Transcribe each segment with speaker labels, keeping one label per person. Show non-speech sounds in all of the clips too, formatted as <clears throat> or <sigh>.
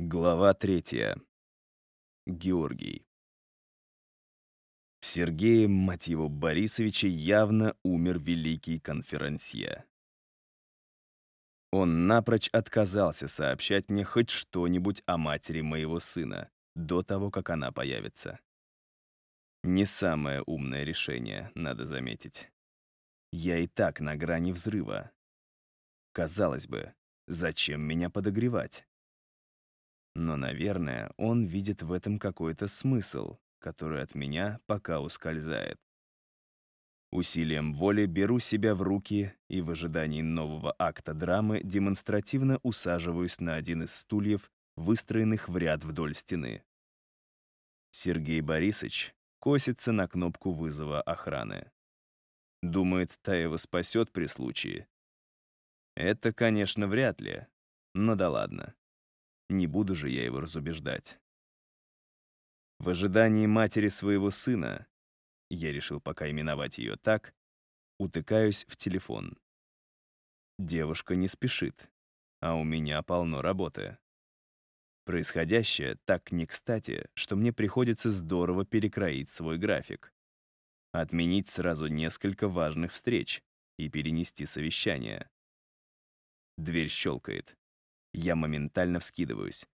Speaker 1: Глава третья. Георгий. В Сергее, мать его, Борисовиче явно умер великий конферансье. Он напрочь отказался сообщать мне хоть что-нибудь о матери моего сына до того, как она появится. Не самое умное решение, надо заметить. Я и так на грани взрыва. Казалось бы, зачем меня подогревать? Но, наверное, он видит в этом какой-то смысл, который от меня пока ускользает. Усилием воли беру себя в руки и в ожидании нового акта драмы демонстративно усаживаюсь на один из стульев, выстроенных в ряд вдоль стены. Сергей Борисович косится на кнопку вызова охраны. Думает, та его спасет при случае. Это, конечно, вряд ли, но да ладно. Не буду же я его разубеждать. В ожидании матери своего сына, я решил пока именовать ее так, утыкаюсь в телефон. Девушка не спешит, а у меня полно работы. Происходящее так не кстати, что мне приходится здорово перекроить свой график. Отменить сразу несколько важных встреч и перенести совещание. Дверь щелкает. Я моментально вскидываюсь.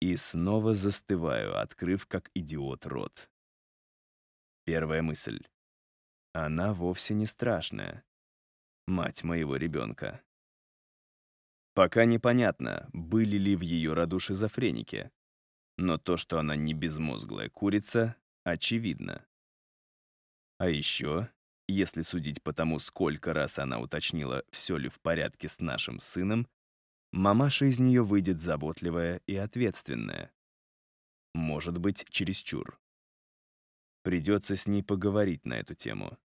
Speaker 1: И снова застываю, открыв как идиот рот. Первая мысль. Она вовсе не страшная. Мать моего ребенка. Пока непонятно, были ли в ее роду шизофреники. Но то, что она не безмозглая курица, очевидно. А еще, если судить по тому, сколько раз она уточнила, все ли в порядке с нашим сыном, Мамаша из нее выйдет заботливая и ответственная. Может быть, чересчур. Придется с ней поговорить на эту тему.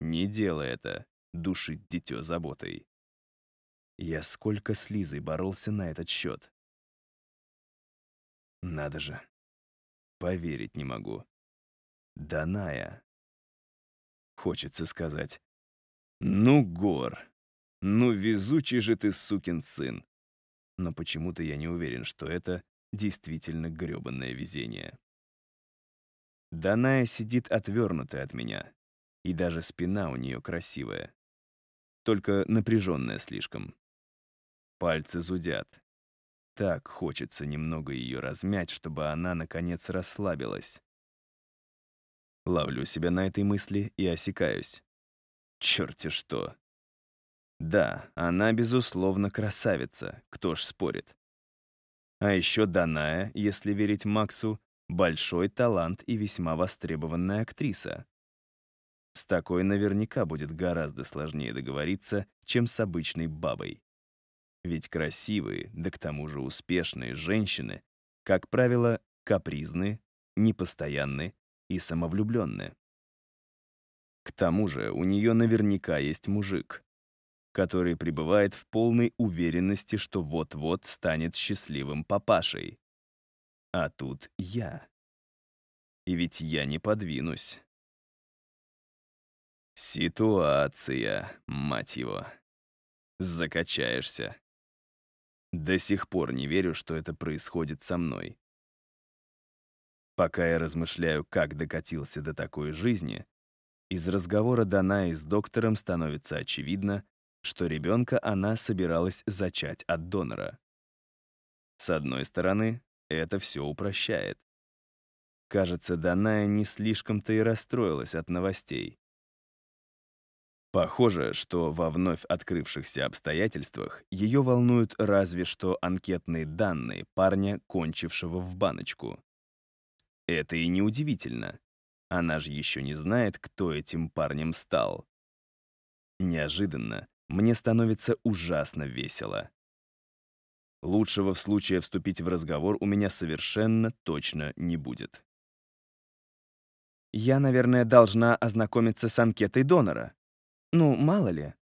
Speaker 1: Не делай это, душить дитё заботой. Я сколько с Лизой боролся на этот счет. Надо же. Поверить не могу. Даная. Хочется сказать. Ну, Гор, ну, везучий же ты, сукин сын. Но почему-то я не уверен, что это действительно грёбанное везение. Даная сидит отвернутая от меня, и даже спина у нее красивая. Только напряженная слишком. Пальцы зудят. Так хочется немного ее размять, чтобы она, наконец, расслабилась. Ловлю себя на этой мысли и осекаюсь. Чёрти что. Да, она, безусловно, красавица, кто ж спорит. А еще Даная, если верить Максу, большой талант и весьма востребованная актриса. С такой наверняка будет гораздо сложнее договориться, чем с обычной бабой. Ведь красивые, да к тому же успешные женщины, как правило, капризны, непостоянны и самовлюбленны. К тому же у нее наверняка есть мужик, который пребывает в полной уверенности, что вот-вот станет счастливым папашей. А тут я. И ведь я не подвинусь. Ситуация, мать его. Закачаешься. До сих пор не верю, что это происходит со мной. Пока я размышляю, как докатился до такой жизни, из разговора Данаи с доктором становится очевидно, что ребенка она собиралась зачать от донора. С одной стороны, это все упрощает. Кажется, Даная не слишком-то и расстроилась от новостей. Похоже, что во вновь открывшихся обстоятельствах ее волнуют разве что анкетные данные парня, кончившего в баночку. Это и неудивительно. Она же еще не знает, кто этим парнем стал. Неожиданно мне становится ужасно весело. Лучшего в случае вступить в разговор у меня совершенно точно не будет.
Speaker 2: Я, наверное, должна ознакомиться с анкетой донора. Ну, мало ли,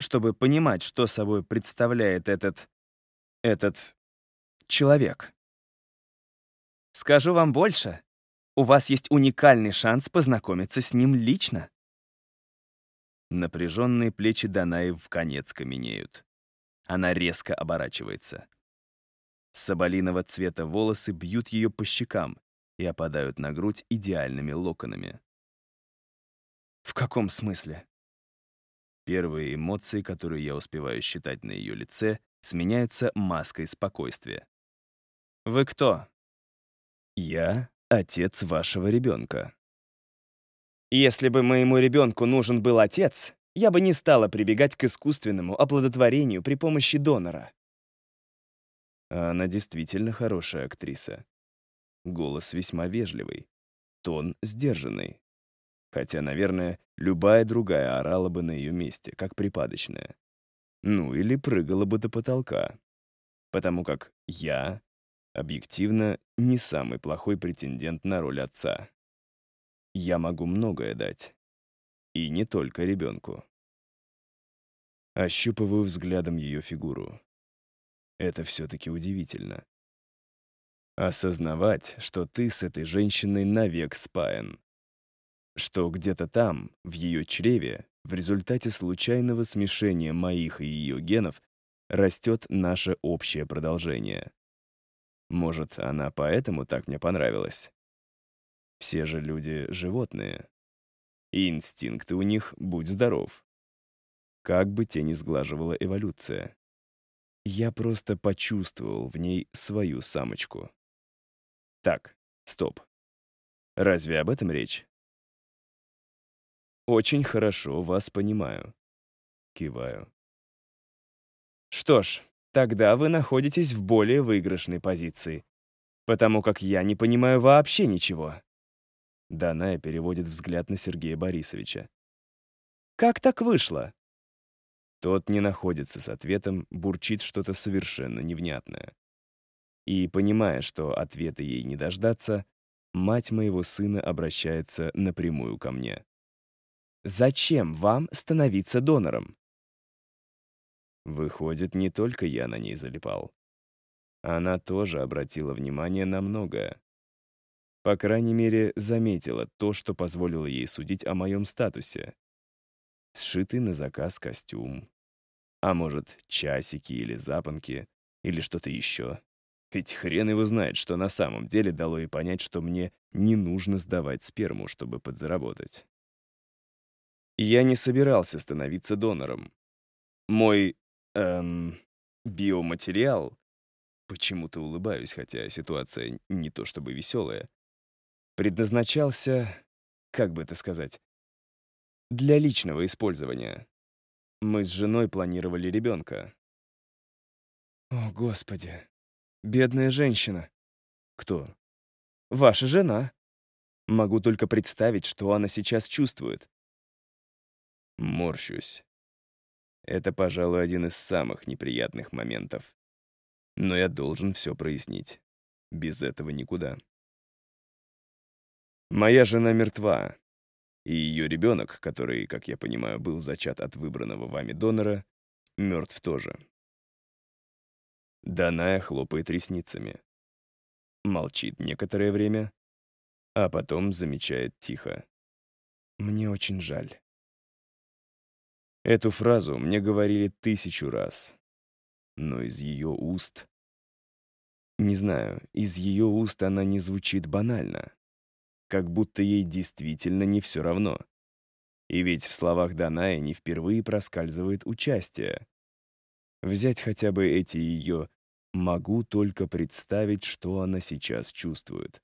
Speaker 2: чтобы понимать, что собой представляет этот... этот... человек. Скажу вам больше. У вас есть уникальный шанс познакомиться с ним лично.
Speaker 1: Напряженные плечи Данаи в конец каменеют. Она резко оборачивается. Соболиного цвета волосы бьют ее по щекам и опадают на грудь идеальными локонами.
Speaker 2: «В каком смысле?»
Speaker 1: Первые эмоции, которые я успеваю считать на ее лице, сменяются маской спокойствия.
Speaker 2: «Вы кто?»
Speaker 1: «Я — отец вашего ребенка».
Speaker 2: «Если бы моему ребенку нужен был отец, я бы не стала прибегать к искусственному оплодотворению при помощи донора».
Speaker 1: Она действительно хорошая актриса. Голос весьма вежливый, тон сдержанный. Хотя, наверное, любая другая орала бы на ее месте, как припадочная. Ну, или прыгала бы до потолка. Потому как я, объективно, не самый плохой претендент на роль отца. Я могу многое дать. И не только ребенку. Ощупываю взглядом ее фигуру. Это все-таки удивительно. Осознавать, что ты с этой женщиной навек спаян что где-то там, в ее чреве, в результате случайного смешения моих и ее генов, растет наше общее продолжение. Может, она поэтому так мне понравилась? Все же люди — животные. И инстинкты у них, будь здоров. Как бы те ни сглаживала эволюция. Я просто почувствовал в ней свою самочку. Так, стоп. Разве об этом речь? «Очень хорошо вас понимаю». Киваю.
Speaker 2: «Что ж, тогда вы находитесь в более выигрышной позиции, потому как я не понимаю вообще ничего».
Speaker 1: Даная переводит взгляд на Сергея Борисовича.
Speaker 2: «Как так вышло?»
Speaker 1: Тот не находится с ответом, бурчит что-то совершенно невнятное. И, понимая, что ответа ей не дождаться, мать моего сына обращается напрямую ко мне.
Speaker 2: Зачем вам становиться донором?
Speaker 1: Выходит, не только я на ней залипал. Она тоже обратила внимание на многое. По крайней мере, заметила то, что позволило ей судить о моем статусе. Сшитый на заказ костюм. А может, часики или запонки, или что-то еще. Ведь хрен его знает, что на самом деле дало ей понять, что мне не нужно сдавать сперму, чтобы подзаработать. Я не собирался становиться донором. Мой, эм, биоматериал, почему-то улыбаюсь, хотя ситуация не то чтобы веселая, предназначался, как бы это сказать, для личного использования. Мы с женой планировали ребенка.
Speaker 2: О, Господи, бедная женщина.
Speaker 1: Кто?
Speaker 2: Ваша жена. Могу только представить, что она сейчас чувствует.
Speaker 1: Морщусь. Это, пожалуй, один из самых неприятных моментов. Но я должен все прояснить. Без этого никуда. Моя жена мертва, и ее ребенок, который, как я понимаю, был зачат от выбранного вами донора, мертв тоже. Даная хлопает ресницами. Молчит некоторое время, а потом замечает тихо. «Мне очень жаль». Эту фразу мне говорили тысячу раз. Но из ее уст... Не знаю, из ее уст она не звучит банально. Как будто ей действительно не все равно. И ведь в словах Даная не впервые проскальзывает участие. Взять хотя бы эти ее «могу только представить, что она сейчас чувствует».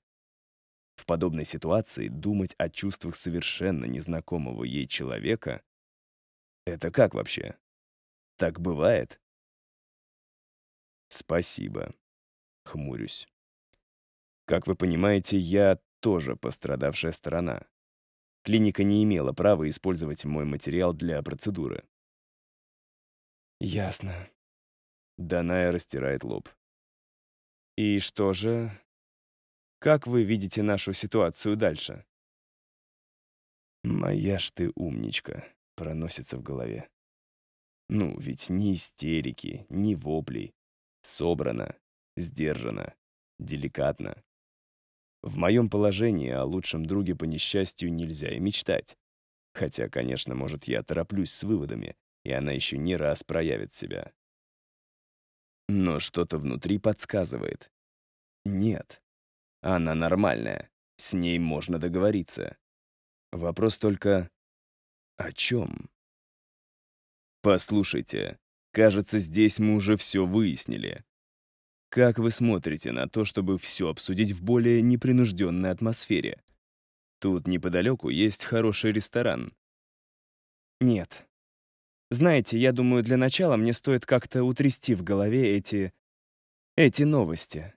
Speaker 1: В подобной ситуации думать о чувствах совершенно незнакомого ей человека это как вообще? Так бывает? Спасибо. Хмурюсь. Как вы понимаете, я тоже пострадавшая сторона. Клиника не имела права использовать мой материал для процедуры.
Speaker 2: Ясно.
Speaker 1: Даная растирает лоб.
Speaker 2: И что же? Как вы видите нашу ситуацию дальше?
Speaker 1: Моя ж ты умничка проносится в голове. Ну, ведь ни истерики, ни воплей. Собрано, сдержано, деликатно. В моем положении о лучшем друге по несчастью нельзя и мечтать. Хотя, конечно, может, я тороплюсь с выводами, и она еще не раз проявит себя. Но что-то внутри подсказывает. Нет, она нормальная, с ней можно договориться. Вопрос только о чем? Послушайте, кажется, здесь мы уже все выяснили. Как вы смотрите на то, чтобы все обсудить в более непринужденной атмосфере? Тут неподалеку есть хороший ресторан.
Speaker 2: Нет. Знаете, я думаю, для начала мне стоит как-то утрясти в голове эти... эти новости.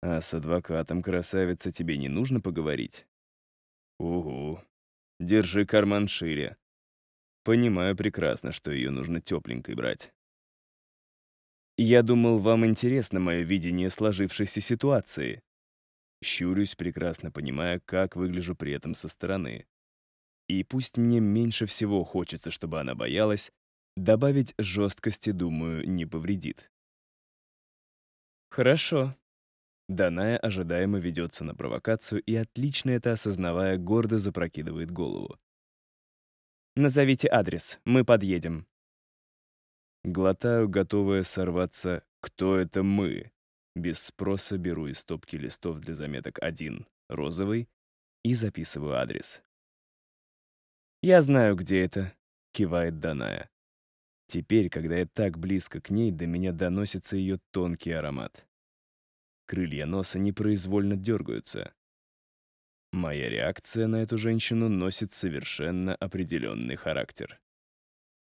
Speaker 1: А с адвокатом, красавица, тебе не нужно поговорить? Угу. Держи карман шире. Понимаю прекрасно, что ее нужно тепленькой брать. Я думал, вам интересно мое видение сложившейся ситуации. Щурюсь, прекрасно понимая, как выгляжу при этом со стороны. И пусть мне меньше всего хочется, чтобы она боялась, добавить жесткости, думаю, не повредит.
Speaker 2: Хорошо.
Speaker 1: Даная ожидаемо ведется на провокацию и, отлично это осознавая, гордо запрокидывает голову.
Speaker 2: «Назовите адрес, мы подъедем».
Speaker 1: Глотаю, готовая сорваться «Кто это мы?» Без спроса беру из стопки листов для заметок один, розовый, и записываю адрес.
Speaker 2: «Я знаю, где это», — кивает
Speaker 1: Даная. Теперь, когда я так близко к ней, до меня доносится ее тонкий аромат. Крылья носа непроизвольно дергаются. Моя реакция на эту женщину носит совершенно определенный характер.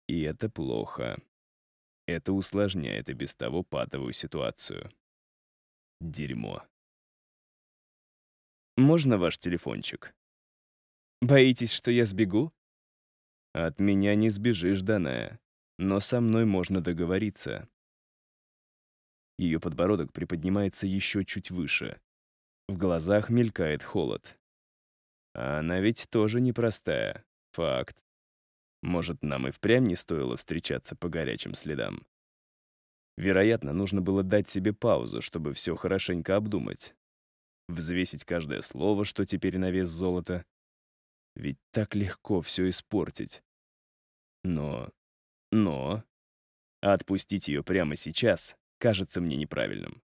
Speaker 1: И это плохо. Это усложняет и без того патовую ситуацию. Дерьмо.
Speaker 2: «Можно ваш телефончик?» «Боитесь, что я сбегу?»
Speaker 1: «От меня не сбежишь, Даная, но со мной можно договориться». Ее подбородок приподнимается еще чуть выше. В глазах мелькает холод. А она ведь тоже непростая. Факт. Может, нам и впрямь не стоило встречаться по горячим следам? Вероятно, нужно было дать себе паузу, чтобы все хорошенько обдумать. Взвесить каждое слово, что теперь на вес золота. Ведь так легко все испортить. Но... Но... Отпустить ее прямо сейчас кажется мне неправильным.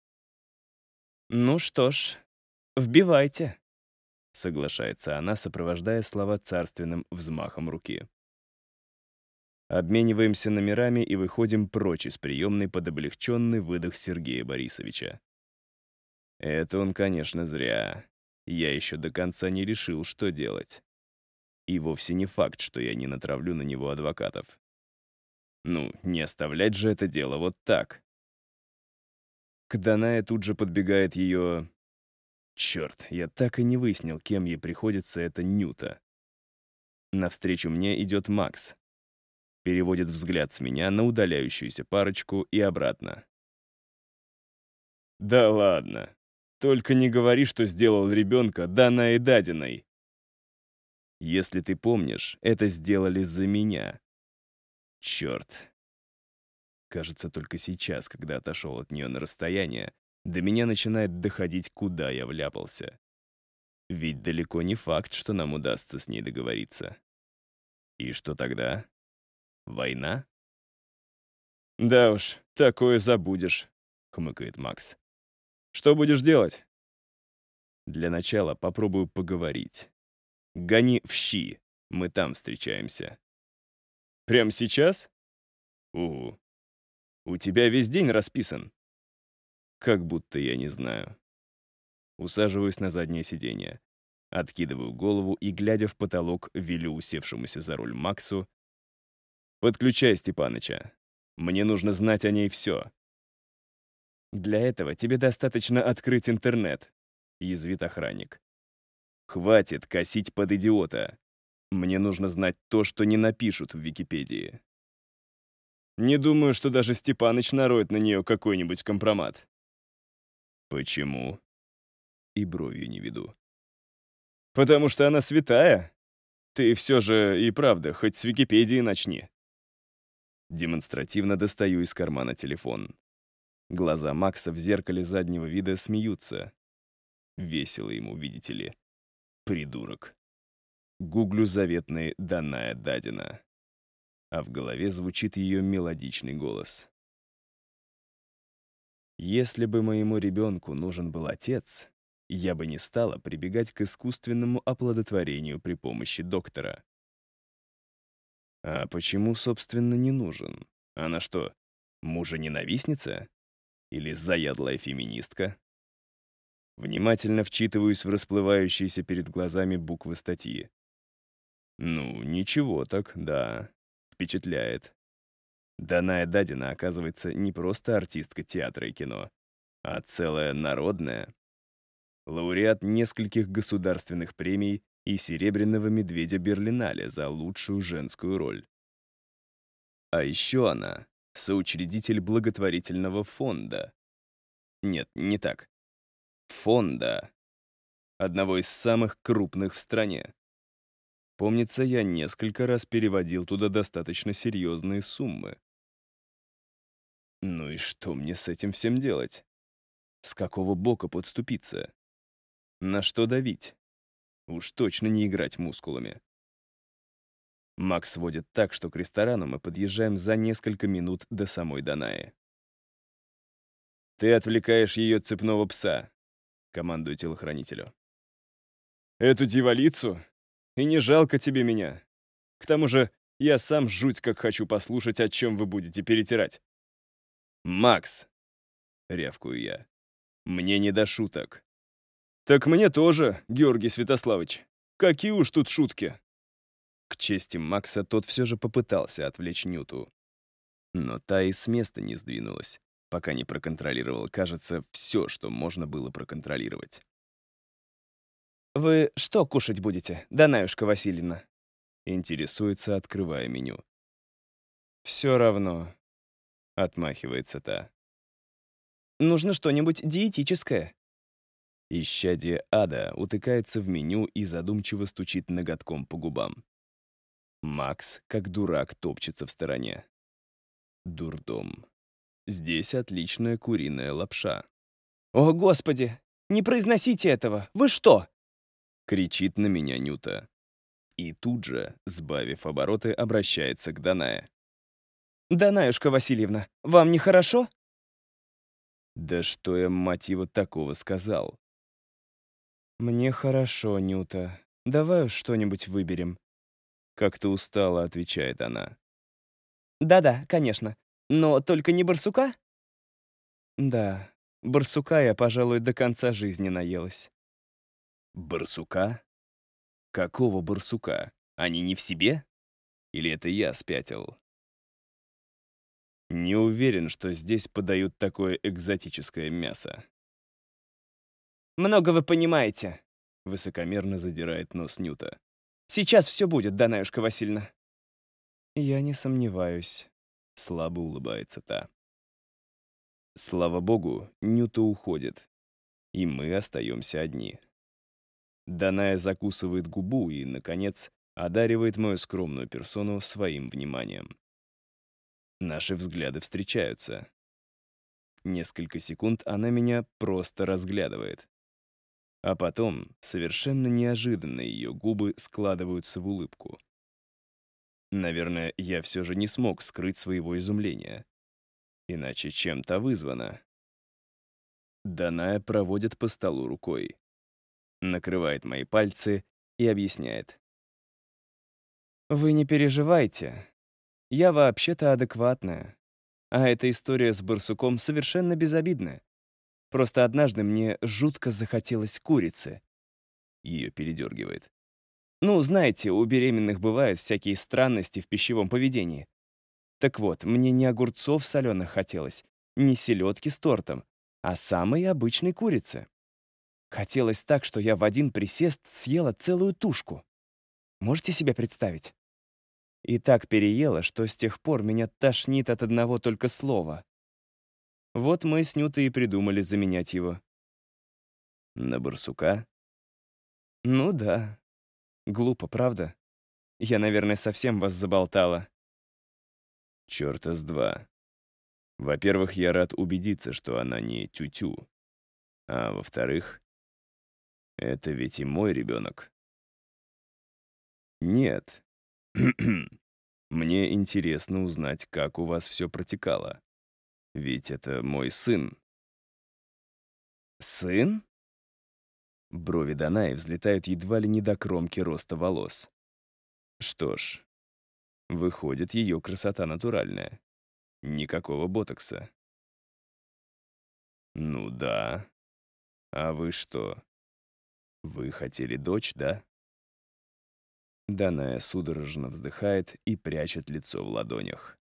Speaker 2: «Ну что ж, вбивайте», —
Speaker 1: соглашается она, сопровождая слова царственным взмахом руки. Обмениваемся номерами и выходим прочь из приемной под облегченный выдох Сергея Борисовича. Это он, конечно, зря. Я еще до конца не решил, что делать. И вовсе не факт, что я не натравлю на него адвокатов. Ну, не оставлять же это дело вот так. К Данае тут же подбегает ее... Черт, я так и не выяснил, кем ей приходится эта Нюта. Навстречу мне идет Макс. Переводит взгляд с меня на удаляющуюся парочку и обратно. «Да ладно. Только не говори, что сделал ребенка Даной Дадиной. Если ты помнишь, это сделали за меня. Черт, Кажется, только сейчас, когда отошел от нее на расстояние, до меня начинает доходить, куда я вляпался. Ведь далеко не факт, что нам удастся с ней договориться. И что тогда? Война? «Да уж, такое забудешь», — хмыкает Макс. «Что будешь делать?» «Для начала попробую поговорить. Гони в щи, мы там встречаемся». «Прямо сейчас?» «Угу. У тебя весь день расписан. Как будто я не знаю. Усаживаюсь на заднее сиденье. Откидываю голову и, глядя в потолок, велю усевшемуся за руль Максу. «Подключай Степаныча. Мне нужно знать о ней все». «Для этого тебе достаточно открыть интернет», — язвит охранник. «Хватит косить под идиота. Мне нужно знать то, что не напишут в Википедии». Не думаю, что даже Степаныч нароет на нее какой-нибудь компромат. Почему? И бровью не веду. Потому что она святая. Ты все же и правда, хоть с Википедии начни. Демонстративно достаю из кармана телефон. Глаза Макса в зеркале заднего вида смеются. Весело ему, видите ли. Придурок. Гуглю заветный «Данная Дадина» а в голове звучит ее мелодичный голос. Если бы моему ребенку нужен был отец, я бы не стала прибегать к искусственному оплодотворению при помощи доктора. А почему, собственно, не нужен? Она что, мужа-ненавистница? Или заядлая феминистка? Внимательно вчитываюсь в расплывающиеся перед глазами буквы статьи. Ну, ничего так, да. Впечатляет. Даная Дадина, оказывается, не просто артистка театра и кино, а целая народная. Лауреат нескольких государственных премий и «Серебряного медведя Берлинале» за лучшую женскую роль. А еще она — соучредитель благотворительного фонда. Нет, не так. Фонда. Одного из самых крупных в стране. Помнится, я несколько раз переводил туда достаточно серьезные суммы. Ну и что мне с этим всем делать? С какого бока подступиться? На что давить? Уж точно не играть мускулами. Макс водит так, что к ресторану мы подъезжаем за несколько минут до самой Данаи. «Ты отвлекаешь ее цепного пса», — командую телохранителю. «Эту дьяволицу? И не жалко тебе меня. К тому же я сам жуть как хочу послушать, о чем вы будете перетирать». «Макс!» — рявкую я. «Мне не до шуток». «Так мне тоже, Георгий Святославович. Какие уж тут шутки!» К чести Макса тот все же попытался отвлечь Нюту. Но та и с места не сдвинулась, пока не проконтролировал, кажется, все, что можно было проконтролировать.
Speaker 2: «Вы что кушать будете, Данаюшка Васильевна?»
Speaker 1: Интересуется, открывая меню.
Speaker 2: «Все равно», —
Speaker 1: отмахивается та.
Speaker 2: «Нужно что-нибудь диетическое».
Speaker 1: Исчадие ада утыкается в меню и задумчиво стучит ноготком по губам. Макс, как дурак, топчется в стороне. Дурдом. Здесь отличная куриная лапша.
Speaker 2: «О, Господи! Не произносите этого! Вы что?»
Speaker 1: Кричит на меня Нюта. И тут же, сбавив обороты, обращается к Данае.
Speaker 2: «Данаюшка Васильевна, вам нехорошо?»
Speaker 1: Да что я, мать его, такого сказал?
Speaker 2: «Мне хорошо, Нюта. Давай уж что-нибудь выберем.
Speaker 1: Как-то устало, отвечает она.
Speaker 2: Да-да, конечно. Но только не барсука? Да, барсука я, пожалуй, до конца жизни наелась.
Speaker 1: Барсука? Какого барсука? Они не в себе? Или это я спятил? Не уверен, что здесь подают такое экзотическое мясо.
Speaker 2: «Много вы понимаете», —
Speaker 1: высокомерно задирает нос Нюта.
Speaker 2: Сейчас все будет, Данаюшка Васильевна». «Я не сомневаюсь», —
Speaker 1: слабо улыбается та. Слава богу, Нюта уходит, и мы остаемся одни. Даная закусывает губу и, наконец, одаривает мою скромную персону своим вниманием. Наши взгляды встречаются. Несколько секунд она меня просто разглядывает. А потом, совершенно неожиданно, ее губы складываются в улыбку. Наверное, я все же не смог скрыть своего изумления. Иначе чем-то вызвано. Даная проводит по столу рукой. Накрывает мои пальцы и объясняет.
Speaker 2: «Вы не переживайте. Я вообще-то адекватная. А эта история с барсуком совершенно безобидная. Просто однажды мне жутко захотелось курицы.
Speaker 1: Ее передергивает.
Speaker 2: Ну, знаете, у беременных бывают всякие странности в пищевом поведении. Так вот, мне не огурцов соленых хотелось, не селедки с тортом, а самой обычной курицы. Хотелось так, что я в один присест съела целую тушку. Можете себе представить? И так переела, что с тех пор меня тошнит от одного только слова. Вот мы с Нютой и придумали заменять его.
Speaker 1: На барсука?
Speaker 2: Ну да. Глупо, правда? Я, наверное, совсем вас заболтала.
Speaker 1: Чёрта с два. Во-первых, я рад убедиться, что она не тю-тю. А во-вторых, это ведь и мой ребенок. Нет. <clears throat> Мне интересно узнать, как у вас все протекало. Ведь это мой сын,
Speaker 2: Сын?
Speaker 1: Брови Данаи взлетают едва ли не до кромки роста волос. Что ж, выходит, ее красота натуральная. Никакого ботокса. Ну да. А вы что? Вы хотели дочь, да? Даная судорожно вздыхает и прячет лицо в ладонях.